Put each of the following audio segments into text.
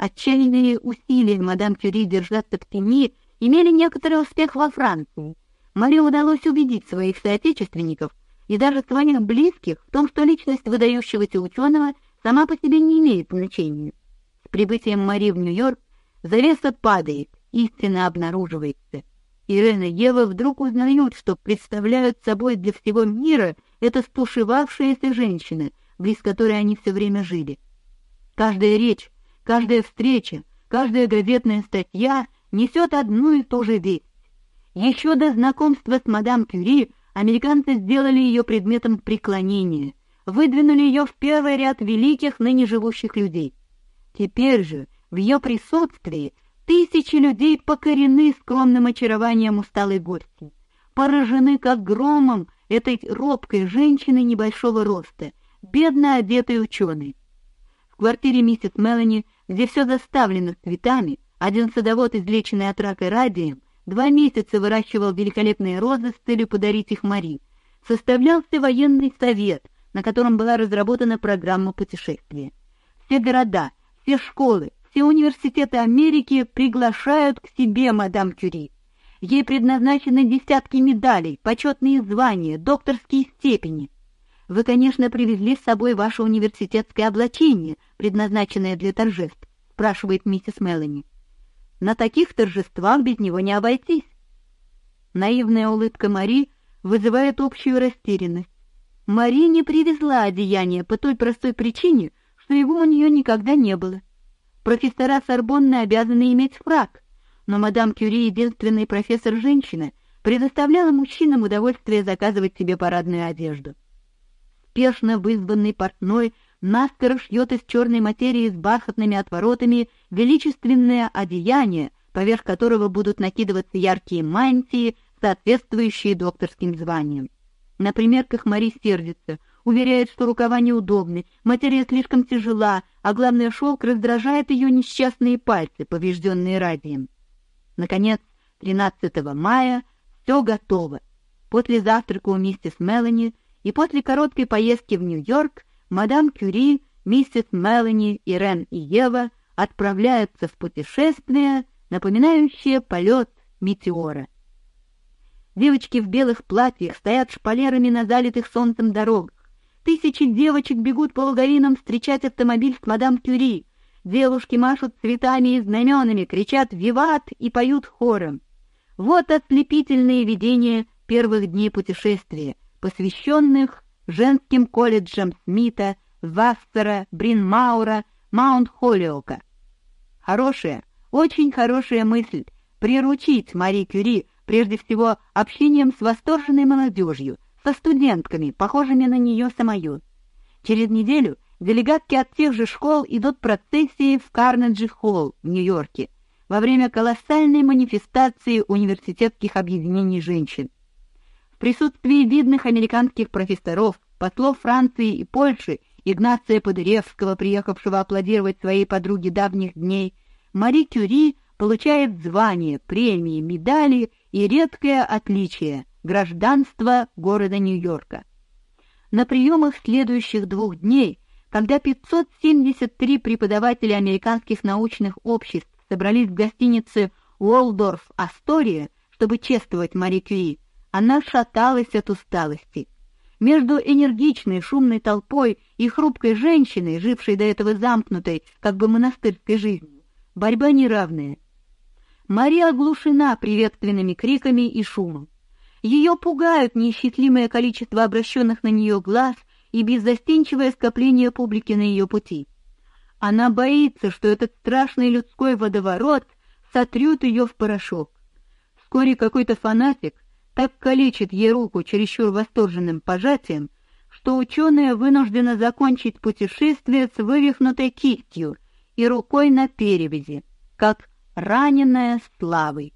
Отчаянные усилия мадам Кюри держаться в тени имели некоторый успех во Франции. Мари удалось убедить своих соотечественников и даже своих близких в том, что личность выдающегося ученого сама по себе не имеет значения. С прибытием Мари в Нью-Йорк завеса падает, истина обнаруживается. Ирена и Ева вдруг узнают, что представляют собой для всего мира эта стушевавшаяся женщина, близ которой они все время жили. Каждая речь, каждая встреча, каждая газетная статья несет одну и ту же весть. Еще до знакомства с мадам Кюри американцы сделали ее предметом преклонения, выдвинули ее в первый ряд великих ныне живущих людей. Теперь же в ее присутствии Тысячи людей покорены скромным очарованием усталой гости, поражены как громом этой робкой женщины небольшого роста, бедно одетой ученой. В квартире миссис Мелани, где все заставлено цветами, один садовод, излеченный от рака радием, два месяца выращивал великолепные розы с целью подарить их Мари. Составлялся военный совет, на котором была разработана программа путешествия. Все города, все школы, все университеты Америки приглашают к себе мадам Кюри. Ей предназначены десятки медалей, почетные звания, докторские степени. Вы, конечно, привезли с собой ваше университетское облачение, предназначенное для торжеств, спрашивает миссис Мелани. На таких торжествах без него не обойтись. Наивная улыбка Мари вызывает общую растерянность. Мари не привезла одеяние по той простой причине, что его у нее никогда не было. Профессора Сорбонны обязаны иметь фрак, но мадам Кюри, единственный профессор-женщина, предоставляла мужчинам удовольствие заказывать себе парадную одежду. Спешно вызванный портной наскоро шьет из черной материи с бархатными отворотами величественное одеяние, поверх которого будут накидываться яркие мантии, соответствующие докторским званиям. На примерках Мари сердится — уверяет, что рукава неудобны, материя слишком тяжела, а главное шелк раздражает ее несчастные пальцы, поврежденные радием. Наконец, 13 мая все готово. После завтрака у миссис Мелани и после короткой поездки в Нью-Йорк мадам Кюри, миссис Мелани, Ирен и Ева отправляются в путешествие, напоминающее полет метеора. Девочки в белых платьях стоят шпалерами на залитых солнцем дорогах. Тысячи девочек бегут по луговинам встречать автомобиль с мадам Кюри. Девушки машут цветами и знаменами, кричат «Виват!» и поют хором. Вот ослепительные видения первых дней путешествия, посвященных женским колледжам Смита, Вассера, Бринмаура, Маунт-Холлиока. Хорошая, очень хорошая мысль приручить Мари Кюри прежде всего общением с восторженной молодежью, со студентками, похожими на нее самую. Через неделю делегатки от тех же школ идут процессией в Карнеджи-холл в Нью-Йорке во время колоссальной манифестации университетских объединений женщин. Присутствии видных американских профессоров, послов Франции и Польши, Игнация Подыревского, приехавшего аплодировать своей подруге давних дней, Мари Кюри получает звания, премии, медали и редкое отличие гражданство города Нью-Йорка. На приемах следующих двух дней, когда 573 преподавателя американских научных обществ собрались в гостинице Уолдорф Астория, чтобы чествовать Мари Кюри, она шаталась от усталости. Между энергичной шумной толпой и хрупкой женщиной, жившей до этого замкнутой, как бы монастырской жизнью, борьба неравная. Мария оглушена приветственными криками и шумом. Ее пугают неисчислимое количество обращенных на нее глаз и беззастенчивое скопление публики на ее пути. Она боится, что этот страшный людской водоворот сотрет ее в порошок. Вскоре какой-то фанатик так калечит ей руку чересчур восторженным пожатием, что ученая вынуждена закончить путешествие с вывихнутой кистью и рукой на перевязи, как раненая славой.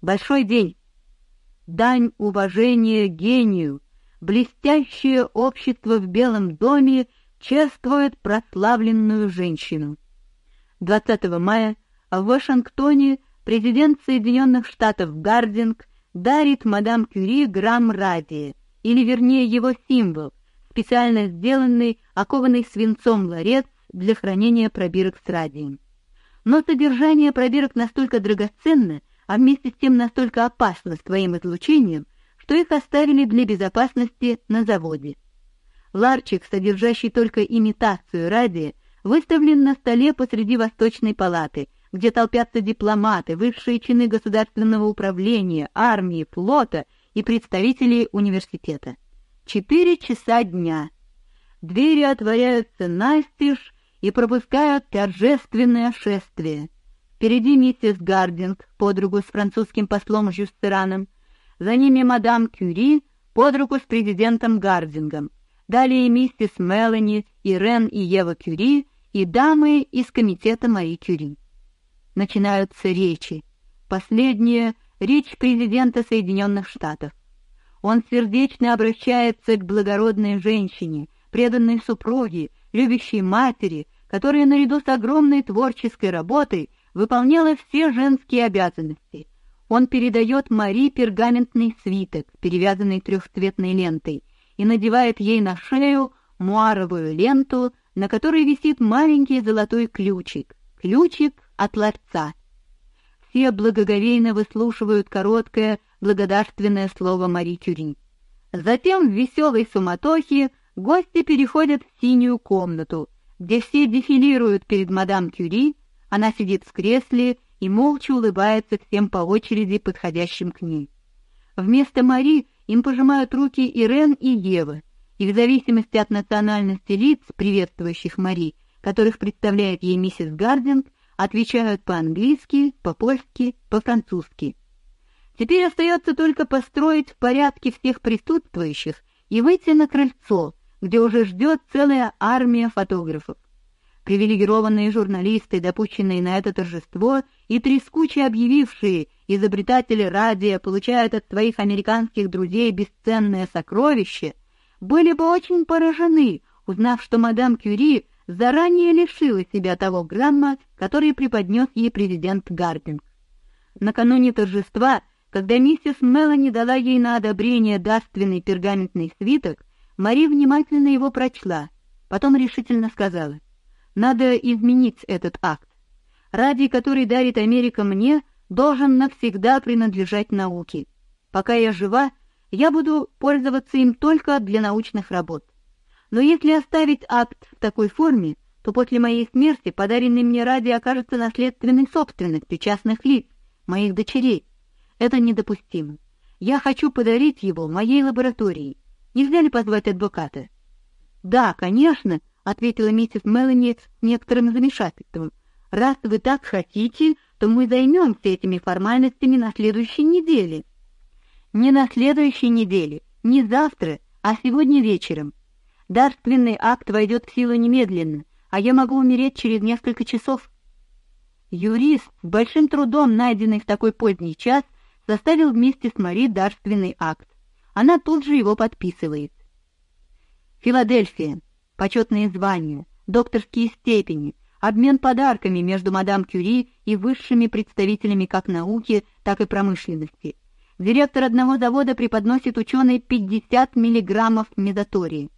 Большой день дань уважения гению, блестящее общество в Белом доме чествует прославленную женщину. 20 мая в Вашингтоне президент Соединенных Штатов Гардинг дарит мадам Кюри грамм радия, или вернее его символ, специально сделанный, окованный свинцом ларец для хранения пробирок с радием. Но содержание пробирок настолько драгоценно, а вместе с тем настолько опасно своим излучением, что их оставили для безопасности на заводе. Ларчик, содержащий только имитацию радия, выставлен на столе посреди восточной палаты, где толпятся дипломаты, высшие чины государственного управления, армии, флота и представители университета. Четыре часа дня. Двери отворяются настежь и пропускают торжественное шествие. Впереди миссис Гардинг под руку с французским послом Жюстераном, за ними мадам Кюри под руку с президентом Гардингом, далее миссис Мелани, Ирен и Ева Кюри и дамы из комитета Мари Кюри. Начинаются речи. Последняя — речь президента Соединенных Штатов. Он сердечно обращается к благородной женщине, преданной супруге, любящей матери, которая наряду с огромной творческой работой выполняла все женские обязанности. Он передает Мари пергаментный свиток, перевязанный трехцветной лентой, и надевает ей на шею муаровую ленту, на которой висит маленький золотой ключик, ключик от ларца. Все благоговейно выслушивают короткое благодарственное слово Мари Кюри. Затем в веселой суматохе гости переходят в синюю комнату, где все дефилируют перед мадам Кюри, она сидит в кресле и молча улыбается всем по очереди подходящим к ней. Вместо Мари им пожимают руки Ирен и Ева, и в зависимости от национальности лиц, приветствующих Мари, которых представляет ей миссис Гардинг, отвечают по-английски, по-польски, по-французски. Теперь остается только построить в порядке всех присутствующих и выйти на крыльцо, где уже ждет целая армия фотографов. Привилегированные журналисты, допущенные на это торжество, и трескуче объявившие изобретатели радио получают от своих американских друзей бесценное сокровище, были бы очень поражены, узнав, что мадам Кюри заранее лишила себя того грамма, который преподнес ей президент Гардинг. Накануне торжества, когда миссис Мелани дала ей на одобрение дарственный пергаментный свиток, Мари внимательно его прочла, потом решительно сказала: "Надо изменить этот акт. Ради который дарит Америка мне, должен навсегда принадлежать науке. Пока я жива, я буду пользоваться им только для научных работ. Но если оставить акт в такой форме, то после моей смерти подаренный мне ради окажется наследственной собственностью частных лиц, моих дочерей. Это недопустимо. Я хочу подарить его моей лаборатории. Нельзя ли позвать адвоката? Да, конечно, ответила миссис Мелани с некоторым замешательством. Раз вы так хотите, то мы займемся этими формальностями на следующей неделе. Не на следующей неделе, не завтра, а сегодня вечером. Дарственный акт войдет в силу немедленно, а я могу умереть через несколько часов. Юрист, большим трудом найденный в такой поздний час, составил вместе с Мари дарственный акт. Она тут же его подписывает. Филадельфия. Почетные звания, докторские степени, обмен подарками между мадам Кюри и высшими представителями как науки, так и промышленности. Директор одного завода преподносит ученой 50 миллиграммов медотории.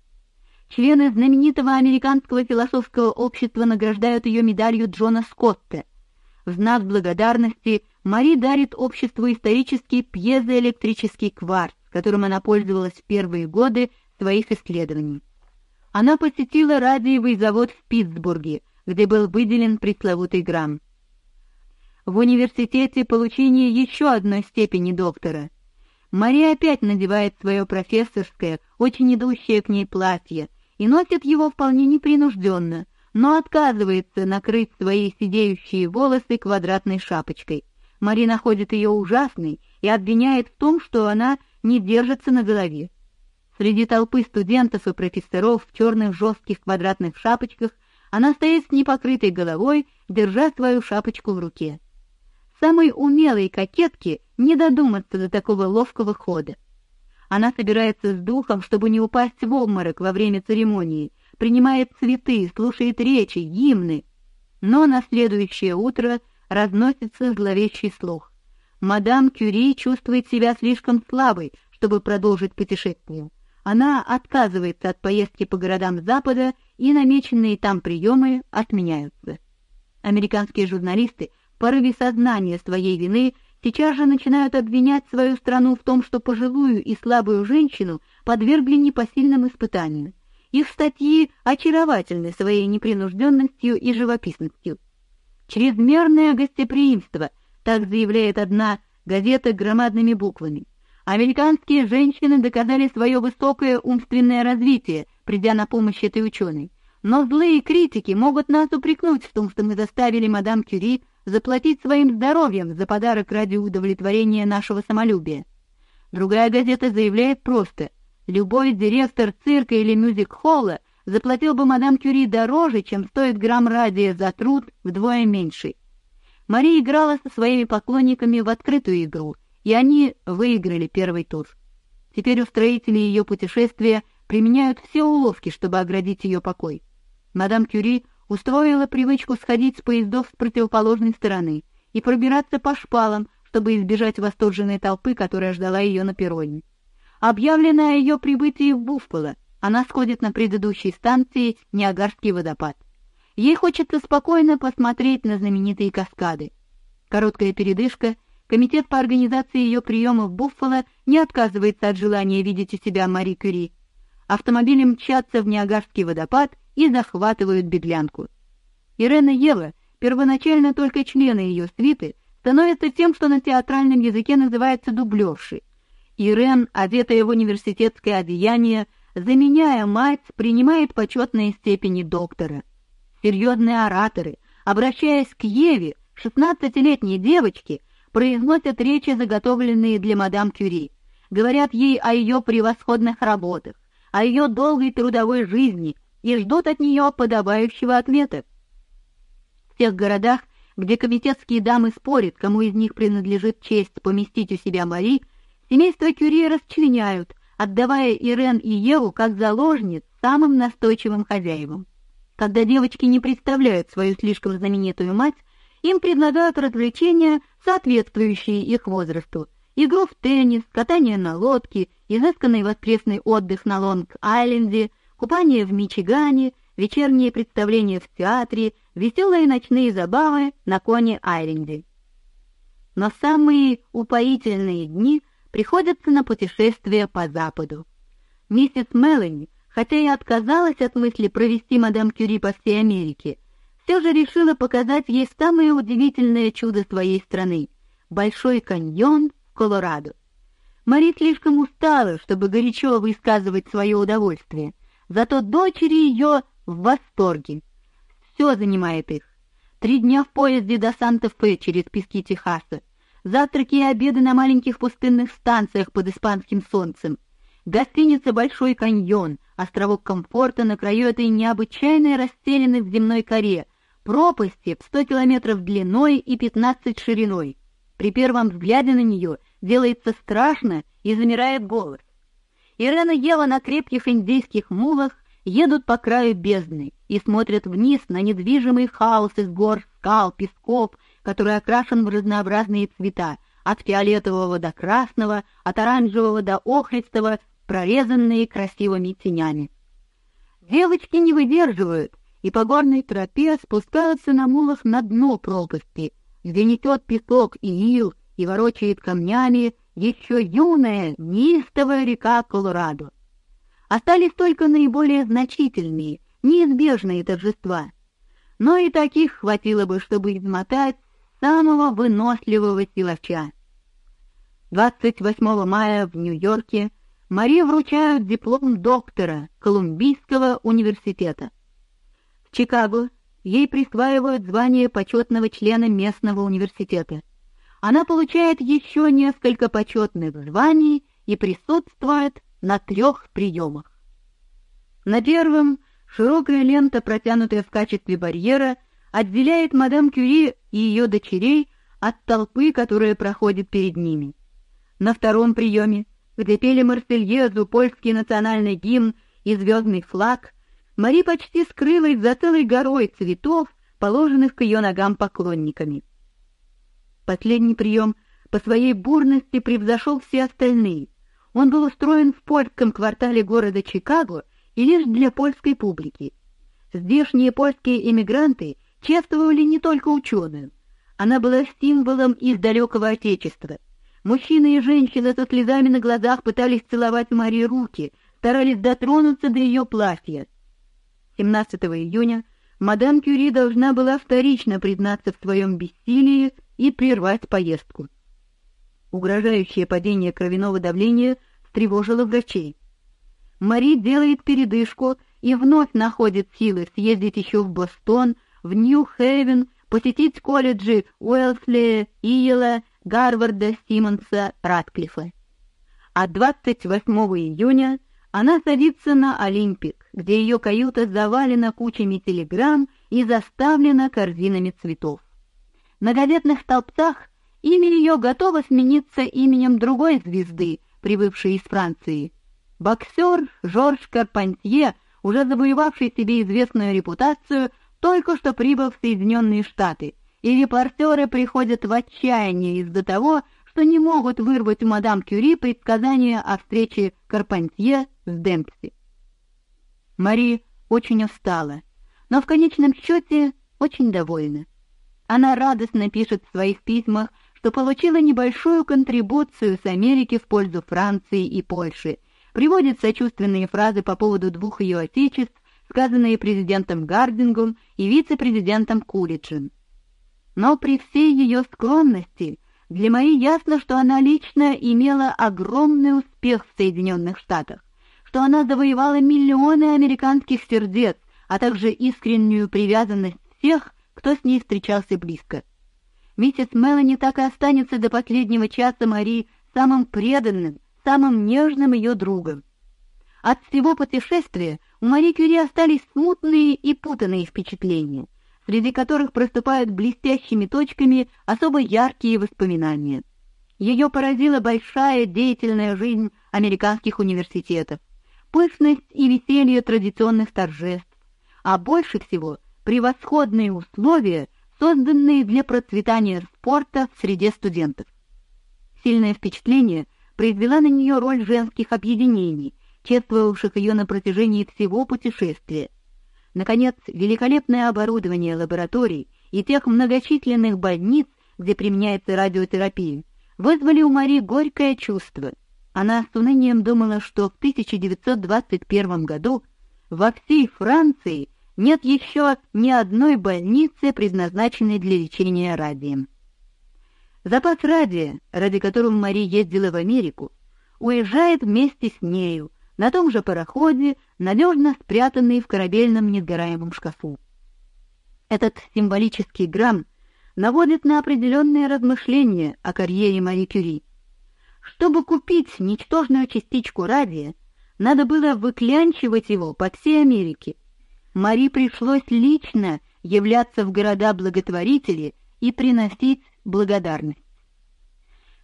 Члены знаменитого американского философского общества награждают ее медалью Джона Скотта. В знак благодарности Мари дарит обществу исторический пьезоэлектрический кварц которым она пользовалась в первые годы своих исследований. Она посетила радиовый завод в Питтсбурге, где был выделен пресловутый грамм. В университете получение еще одной степени доктора. Мария опять надевает свое профессорское, очень идущее к ней платье и носит его вполне непринужденно, но отказывается накрыть свои сидеющие волосы квадратной шапочкой. Мари находит ее ужасной и обвиняет в том, что она не держится на голове. Среди толпы студентов и профессоров в черных жестких квадратных шапочках она стоит с непокрытой головой, держа свою шапочку в руке. Самой умелой кокетке не додуматься до такого ловкого хода. Она собирается с духом, чтобы не упасть в обморок во время церемонии, принимает цветы, слушает речи, гимны. Но на следующее утро разносится зловещий слух. Мадам Кюри чувствует себя слишком слабой, чтобы продолжить путешествие. Она отказывается от поездки по городам Запада и намеченные там приемы отменяются. Американские журналисты в порыве сознания своей вины сейчас же начинают обвинять свою страну в том, что пожилую и слабую женщину подвергли непосильным испытаниям. Их статьи очаровательны своей непринужденностью и живописностью. Чрезмерное гостеприимство, так заявляет одна газета громадными буквами. Американские женщины доказали свое высокое умственное развитие, придя на помощь этой ученой. Но злые критики могут нас упрекнуть в том, что мы заставили мадам Кюри заплатить своим здоровьем за подарок ради удовлетворения нашего самолюбия. Другая газета заявляет просто: любой директор цирка или мюзик-холла заплатил бы мадам Кюри дороже, чем стоит грамм радия за труд вдвое меньший. Мария играла со своими поклонниками в открытую игру — и они выиграли первый тур. Теперь устроители ее путешествия применяют все уловки, чтобы оградить ее покой. Мадам Кюри устроила привычку сходить с поездов с противоположной стороны и пробираться по шпалам, чтобы избежать восторженной толпы, которая ждала ее на перроне. Объявлено о ее прибытии в Буффало. Она сходит на предыдущей станции Ниагарский водопад. Ей хочется спокойно посмотреть на знаменитые каскады. Короткая передышка — Комитет по организации ее приема в Буффало не отказывается от желания видеть у себя Мари Кюри. Автомобили мчатся в Ниагарский водопад и захватывают беглянку. Ирена Ева, первоначально только члены ее свиты, становятся тем, что на театральном языке называется дублершей. Ирен, одетая в университетское одеяние, заменяя мать, принимает почетные степени доктора. Серьезные ораторы, обращаясь к Еве, шестнадцатилетней девочке, произносят речи, заготовленные для мадам Кюри, говорят ей о ее превосходных работах, о ее долгой трудовой жизни и ждут от нее подобающего ответа. В тех городах, где комитетские дамы спорят, кому из них принадлежит честь поместить у себя Мари, семейство Кюри расчленяют, отдавая Ирен и Еву как заложниц самым настойчивым хозяевам. Когда девочки не представляют свою слишком знаменитую мать, им предлагают развлечения, соответствующие их возрасту: игру в теннис, катание на лодке, изысканный воскресный отдых на Лонг-Айленде, купание в Мичигане, вечерние представления в театре, веселые ночные забавы на Коне-Айленде. Но самые упоительные дни приходятся на путешествия по западу. Миссис Мелани, хотя и отказалась от мысли провести мадам Кюри по всей Америке, все же решила показать ей самое удивительное чудо своей страны — Большой каньон в Колорадо. Мари слишком устала, чтобы горячо высказывать свое удовольствие, зато дочери ее в восторге. Все занимает их. Три дня в поезде до Санта-Фе через пески Техаса, завтраки и обеды на маленьких пустынных станциях под испанским солнцем, гостиница «Большой каньон», островок комфорта на краю этой необычайной расселены в земной коре — пропасти в 100 километров длиной и 15 шириной. При первом взгляде на нее делается страшно и замирает голос. Ирена и Ева на крепких индейских мулах едут по краю бездны и смотрят вниз на недвижимый хаос из гор, скал, песков, который окрашен в разнообразные цвета, от фиолетового до красного, от оранжевого до охристого, прорезанные красивыми тенями. Девочки не выдерживают и по горной тропе спускаются на мулах на дно пропасти, где несет песок и ил и ворочает камнями еще юная, неистовая река Колорадо. Остались только наиболее значительные, неизбежные торжества. Но и таких хватило бы, чтобы измотать самого выносливого силача. 28 мая в Нью-Йорке Марии вручают диплом доктора Колумбийского университета. В Чикаго ей присваивают звание почетного члена местного университета. Она получает еще несколько почетных званий и присутствует на трех приемах. На первом широкая лента, протянутая в качестве барьера, отделяет мадам Кюри и ее дочерей от толпы, которая проходит перед ними. На втором приеме, где пели Марсельезу, польский национальный гимн и звездный флаг, Мари почти скрылась за целой горой цветов, положенных к ее ногам поклонниками. Последний прием по своей бурности превзошел все остальные. Он был устроен в польском квартале города Чикаго и лишь для польской публики. Здешние польские эмигранты чествовали не только ученую. Она была символом их далекого отечества. Мужчины и женщины со слезами на глазах пытались целовать Марии руки, старались дотронуться до ее платья. 17 июня мадам Кюри должна была вторично признаться в своем бессилии и прервать поездку. Угрожающее падение кровяного давления встревожило врачей. Мари делает передышку и вновь находит силы съездить еще в Бостон, в Нью-Хейвен, посетить колледжи Уэлсли, Иела, Гарварда, Симмонса, Ратклиффа. А 28 июня она садится на Олимпик, где ее каюта завалена кучами телеграмм и заставлена корзинами цветов. На газетных столбцах имя ее готово смениться именем другой звезды, прибывшей из Франции. Боксер Жорж Карпантье, уже завоевавший себе известную репутацию, только что прибыл в Соединенные Штаты, и репортеры приходят в отчаяние из-за того, что не могут вырвать у мадам Кюри предсказания о встрече Карпантье с Демпси. Мари очень устала, но в конечном счете очень довольна. Она радостно пишет в своих письмах, что получила небольшую контрибуцию с Америки в пользу Франции и Польши, приводит сочувственные фразы по поводу двух ее отечеств, сказанные президентом Гардингом и вице-президентом Кулиджем. Но при всей ее скромности для Мари ясно, что она лично имела огромный успех в Соединенных Штатах, что она завоевала миллионы американских сердец, а также искреннюю привязанность всех, кто с ней встречался близко. Миссис Мелани так и останется до последнего часа Мари самым преданным, самым нежным ее другом. От всего путешествия у Мари Кюри остались смутные и путанные впечатления, среди которых проступают блестящими точками особо яркие воспоминания. Ее поразила большая деятельная жизнь американских университетов, пышность и веселье традиционных торжеств, а больше всего превосходные условия, созданные для процветания спорта в среде студентов. Сильное впечатление произвела на нее роль женских объединений, чествовавших ее на протяжении всего путешествия. Наконец, великолепное оборудование лабораторий и тех многочисленных больниц, где применяется радиотерапия, вызвали у Мари горькое чувство. Она с унынием думала, что в 1921 году во всей Франции нет еще ни одной больницы, предназначенной для лечения радием. Запас радия, ради которого Мари ездила в Америку, уезжает вместе с нею на том же пароходе, надежно спрятанный в корабельном несгораемом шкафу. Этот символический грамм наводит на определенные размышления о карьере Мари Кюри. Чтобы купить ничтожную частичку радия, надо было выклянчивать его по всей Америке. Мари пришлось лично являться в города-благотворители и приносить благодарность.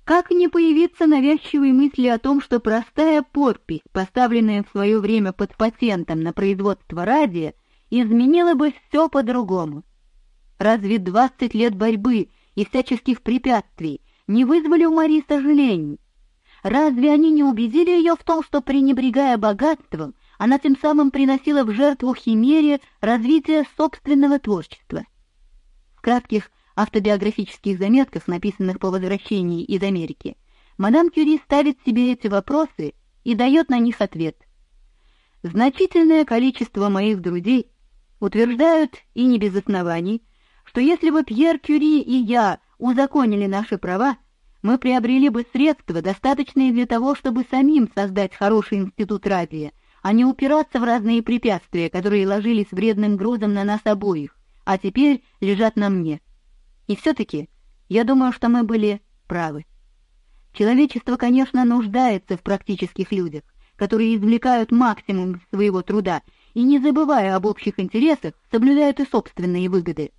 Как не появиться навязчивой мысли о том, что простая подпись, поставленная в свое время под патентом на производство радия, изменила бы все по-другому? Разве двадцать лет борьбы и всяческих препятствий не вызвали у Марии сожалений? Разве они не убедили ее в том, что, пренебрегая богатством, она тем самым приносила в жертву химере развитие собственного творчества? В кратких автобиографических заметках, написанных по возвращении из Америки, мадам Кюри ставит себе эти вопросы и дает на них ответ. Значительное количество моих друзей утверждают, и не без оснований, что если бы Пьер Кюри и я узаконили наши права, мы приобрели бы средства, достаточные для того, чтобы самим создать хороший институт радио, а не упираться в разные препятствия, которые ложились вредным грузом на нас обоих, а теперь лежат на мне. И все-таки я думаю, что мы были правы. Человечество, конечно, нуждается в практических людях, которые извлекают максимум своего труда и, не забывая об общих интересах, соблюдают и собственные выгоды.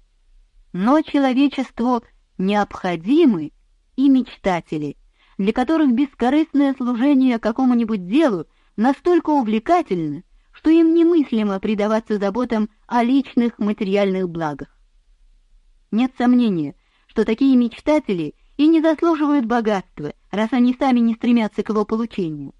Но человечеству необходимы и мечтатели, для которых бескорыстное служение какому-нибудь делу настолько увлекательно, что им немыслимо предаваться заботам о личных материальных благах. Нет сомнения, что такие мечтатели и не заслуживают богатства, раз они сами не стремятся к его получению.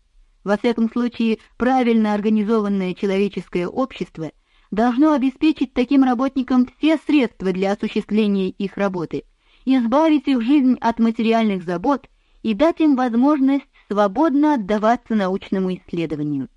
Во всяком случае, правильно организованное человеческое общество должно обеспечить таким работникам все средства для осуществления их работы, избавить их жизнь от материальных забот и дать им возможность свободно отдаваться научному исследованию.